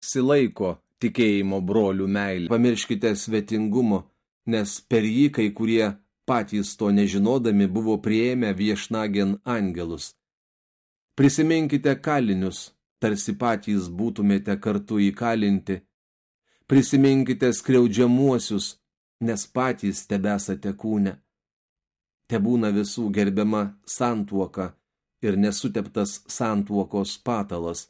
silaiko tikėjimo brolių meilė. Pamirškite svetingumo, nes per jį kai kurie patys to nežinodami buvo prieėmę viešnagien angelus. Prisiminkite kalinius, tarsi patys būtumėte kartu įkalinti. Prisiminkite skriaudžiamuosius, nes patys tebesate kūne. Te būna visų gerbiama santuoka ir nesuteptas santuokos patalas,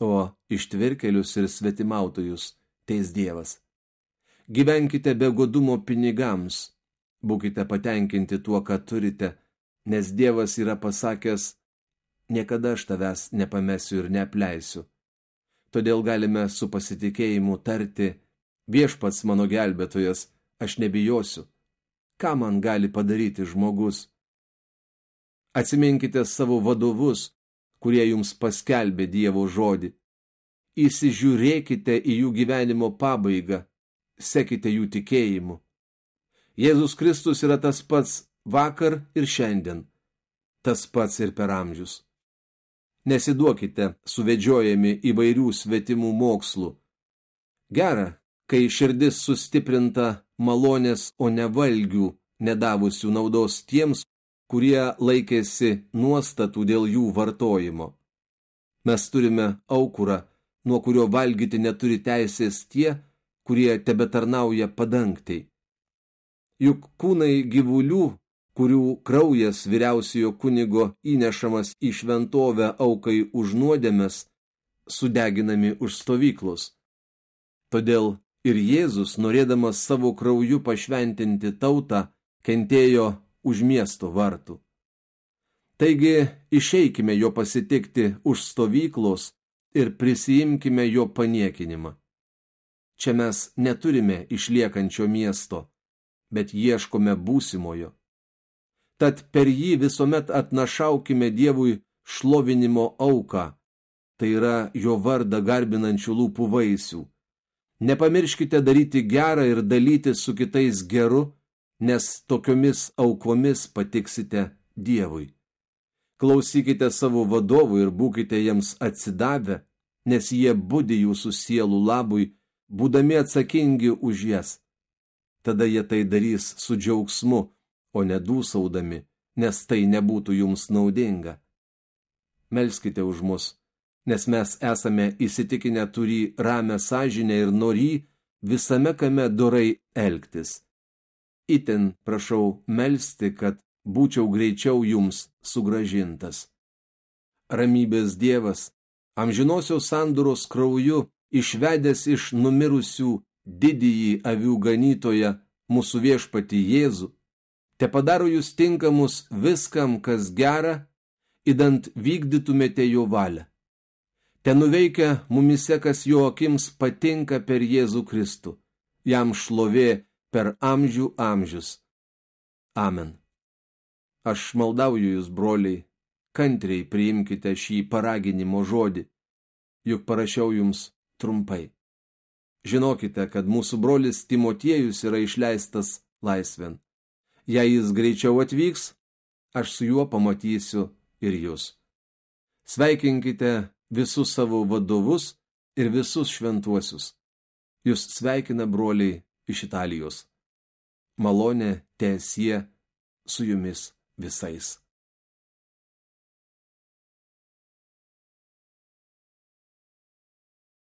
o ištvirkelius ir svetimautojus teis Dievas. Gyvenkite be godumo pinigams, būkite patenkinti tuo, ką turite, nes Dievas yra pasakęs, niekada aš tavęs nepamesiu ir neapleisiu. Todėl galime su pasitikėjimu tarti, viešpats mano gelbėtojas, aš nebijosiu. Ką man gali padaryti žmogus? Atsiminkite savo vadovus, kurie jums paskelbė Dievo žodį. Įsižiūrėkite į jų gyvenimo pabaigą sekite jų tikėjimu. Jėzus Kristus yra tas pats vakar ir šiandien, tas pats ir per amžius. Nesiduokite suvedžiojami įvairių svetimų mokslų. Gera, kai širdis sustiprinta malonės, o ne valgių, nedavusių naudos tiems, kurie laikėsi nuostatų dėl jų vartojimo. Mes turime aukurą, nuo kurio valgyti neturi teisės tie, kurie tebetarnauja padangtai. Juk kūnai gyvulių, kurių kraujas vyriausiojo kunigo įnešamas į šventovę aukai už nuodėmes, sudeginami už stovyklos. Todėl ir Jėzus, norėdamas savo krauju pašventinti tautą, kentėjo už miesto vartų. Taigi išeikime jo pasitikti už stovyklos ir prisijimkime jo paniekinimą. Čia mes neturime išliekančio miesto, bet ieškome būsimojo. Tad per jį visuomet atnašaukime Dievui šlovinimo auką, tai yra jo vardą garbinančių lūpų vaisių. Nepamirškite daryti gerą ir dalyti su kitais geru, nes tokiomis aukomis patiksite Dievui. Klausykite savo vadovų ir būkite jiems atsidavę, nes jie būdi jūsų sielų labui būdami atsakingi už jas. Tada jie tai darys su džiaugsmu, o ne dūsaudami, nes tai nebūtų jums naudinga. Melskite už mus, nes mes esame įsitikinę turį ramę sąžinę ir norį visame kame dorai elgtis. Itin prašau melsti, kad būčiau greičiau jums sugražintas. Ramybės Dievas, amžinosios sanduros krauju išvedęs iš numirusių didįjį avių ganytoją mūsų viešpati Jėzų, te padaro jūs tinkamus viskam, kas gera, įdant vykdytumėte jo valią. Te nuveikia mumise, kas jo akims patinka per Jėzų Kristų, jam šlovė per amžių amžius. Amen. Aš maldauju jūs, broliai, kantriai priimkite šį paraginimo žodį, juk parašiau jums trumpai. Žinokite, kad mūsų brolis Timotiejus yra išleistas laisvėn. Jei jis greičiau atvyks, aš su juo pamatysiu ir jūs. Sveikinkite visus savo vadovus ir visus šventuosius. Jūs sveikina broliai iš Italijos. Malonė tiesie su jumis visais.